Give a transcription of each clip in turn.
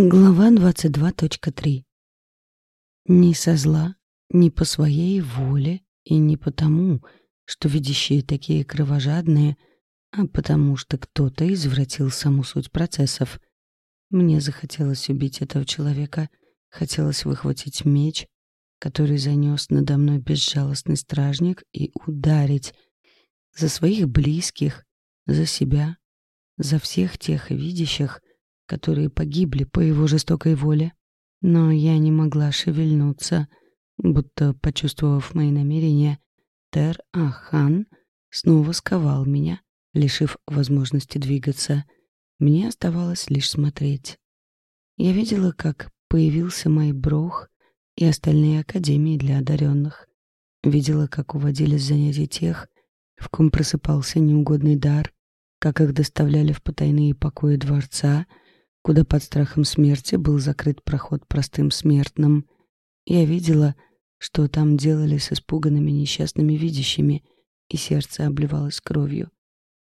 Глава 22.3 Ни со зла, ни по своей воле и не потому, что видящие такие кровожадные, а потому что кто-то извратил саму суть процессов. Мне захотелось убить этого человека, хотелось выхватить меч, который занес надо мной безжалостный стражник, и ударить за своих близких, за себя, за всех тех видящих, которые погибли по его жестокой воле. Но я не могла шевельнуться, будто, почувствовав мои намерения, Тер-Ахан снова сковал меня, лишив возможности двигаться. Мне оставалось лишь смотреть. Я видела, как появился мой брох и остальные академии для одаренных. Видела, как уводили с занятий тех, в ком просыпался неугодный дар, как их доставляли в потайные покои дворца — куда под страхом смерти был закрыт проход простым смертным. Я видела, что там делали с испуганными несчастными видящими, и сердце обливалось кровью.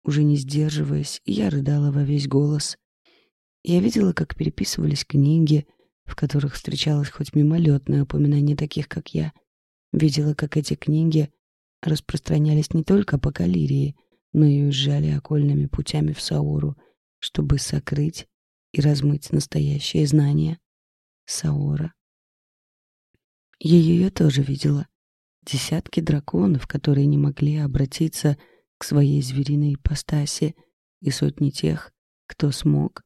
Уже не сдерживаясь, я рыдала во весь голос. Я видела, как переписывались книги, в которых встречалось хоть мимолетное упоминание таких, как я. Видела, как эти книги распространялись не только по Калирии, но и уезжали окольными путями в Сауру, чтобы сокрыть и размыть настоящее знание. Саора. Ее я тоже видела. Десятки драконов, которые не могли обратиться к своей звериной ипостаси, и сотни тех, кто смог,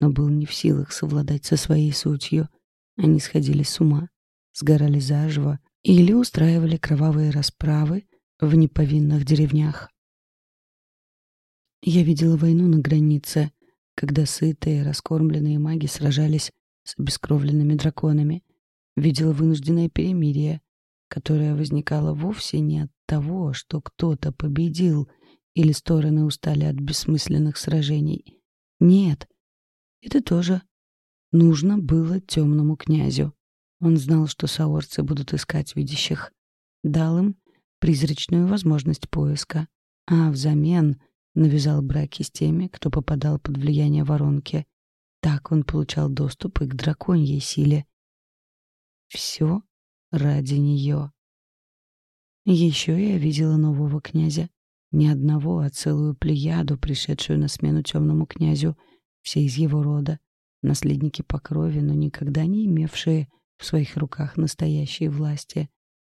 но был не в силах совладать со своей сутью. Они сходили с ума, сгорали заживо или устраивали кровавые расправы в неповинных деревнях. Я видела войну на границе, когда сытые, раскормленные маги сражались с обескровленными драконами. Видела вынужденное перемирие, которое возникало вовсе не от того, что кто-то победил или стороны устали от бессмысленных сражений. Нет, это тоже нужно было темному князю. Он знал, что саорцы будут искать видящих. Дал им призрачную возможность поиска, а взамен навязал браки с теми, кто попадал под влияние воронки. Так он получал доступ и к драконьей силе. Все ради нее. Еще я видела нового князя. Не одного, а целую плеяду, пришедшую на смену темному князю, все из его рода, наследники по крови, но никогда не имевшие в своих руках настоящей власти,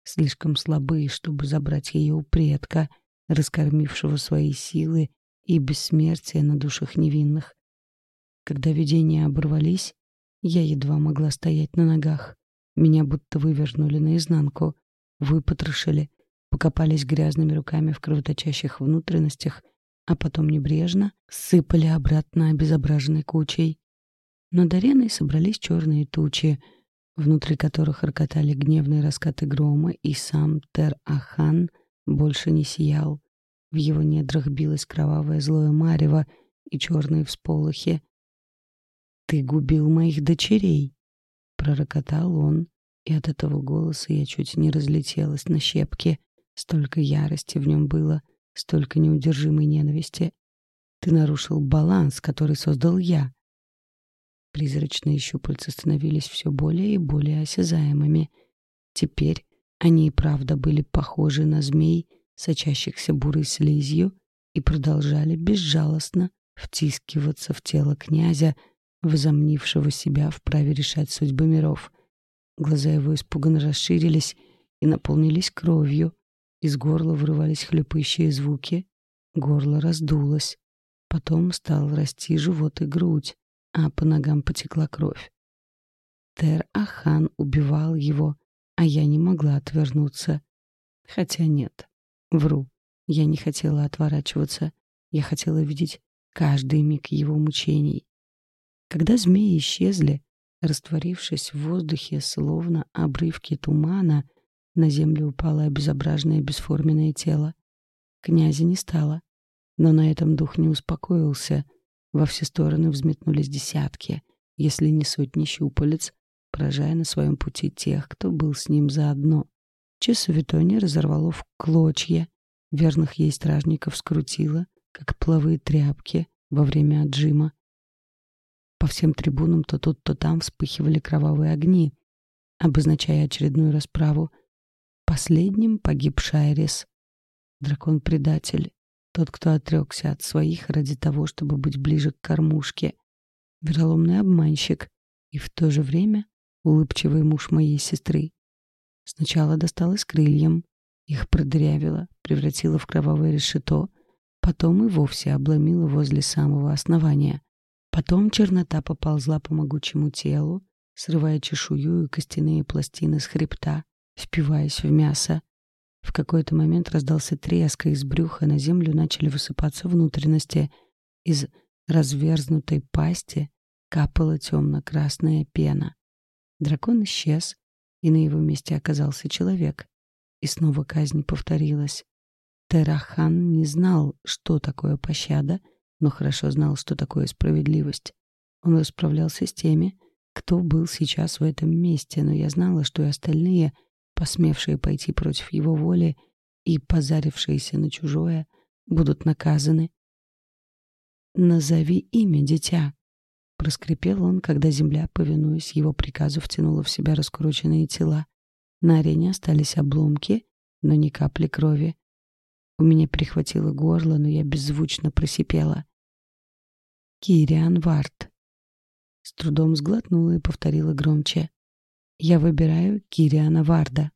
слишком слабые, чтобы забрать ее у предка, раскормившего свои силы и бессмертие на душах невинных. Когда видения оборвались, я едва могла стоять на ногах. Меня будто вывернули наизнанку, выпотрошили, покопались грязными руками в кровоточащих внутренностях, а потом небрежно сыпали обратно обезображенной кучей. Над ареной собрались черные тучи, внутри которых рокотали гневные раскаты грома, и сам Тер-Ахан больше не сиял. В его недрах билось кровавое злое марево и черные всполохи. «Ты губил моих дочерей!» — пророкотал он, и от этого голоса я чуть не разлетелась на щепки. Столько ярости в нем было, столько неудержимой ненависти. Ты нарушил баланс, который создал я. Призрачные щупальца становились все более и более осязаемыми. Теперь они и правда были похожи на змей, сочащихся бурой слизью, и продолжали безжалостно втискиваться в тело князя, возомнившего себя вправе решать судьбы миров. Глаза его испуганно расширились и наполнились кровью, из горла вырывались хлюпающие звуки, горло раздулось, потом стал расти живот и грудь, а по ногам потекла кровь. Тер-Ахан убивал его, а я не могла отвернуться. Хотя нет, вру. Я не хотела отворачиваться. Я хотела видеть каждый миг его мучений. Когда змеи исчезли, растворившись в воздухе, словно обрывки тумана, на землю упало обезображенное бесформенное тело. Князя не стало, но на этом дух не успокоился. Во все стороны взметнулись десятки, если не сотни щупалец, поражая на своем пути тех, кто был с ним заодно. Чесу Витони разорвало в клочья, верных ей стражников скрутило, как плавые тряпки во время отжима. По всем трибунам то тут, то там вспыхивали кровавые огни, обозначая очередную расправу. Последним погиб Шайрис. Дракон-предатель. Тот, кто отрекся от своих ради того, чтобы быть ближе к кормушке. Вероломный обманщик. И в то же время улыбчивый муж моей сестры. Сначала досталось крыльям. Их продырявило, превратило в кровавое решето, потом и вовсе обломило возле самого основания. Потом чернота поползла по могучему телу, срывая чешую и костяные пластины с хребта, впиваясь в мясо. В какой-то момент раздался треск, и из брюха на землю начали высыпаться внутренности. Из разверзнутой пасти капала темно-красная пена. Дракон исчез, и на его месте оказался человек. И снова казнь повторилась. Терахан не знал, что такое пощада, но хорошо знал, что такое справедливость. Он расправлялся с теми, кто был сейчас в этом месте, но я знала, что и остальные, посмевшие пойти против его воли и позарившиеся на чужое, будут наказаны. «Назови имя, дитя», — проскрипел он, когда земля, повинуясь его приказу, втянула в себя раскрученные тела. На арене остались обломки, но ни капли крови. У меня перехватило горло, но я беззвучно просипела. «Кириан Варт». С трудом сглотнула и повторила громче. «Я выбираю Кириана Варда».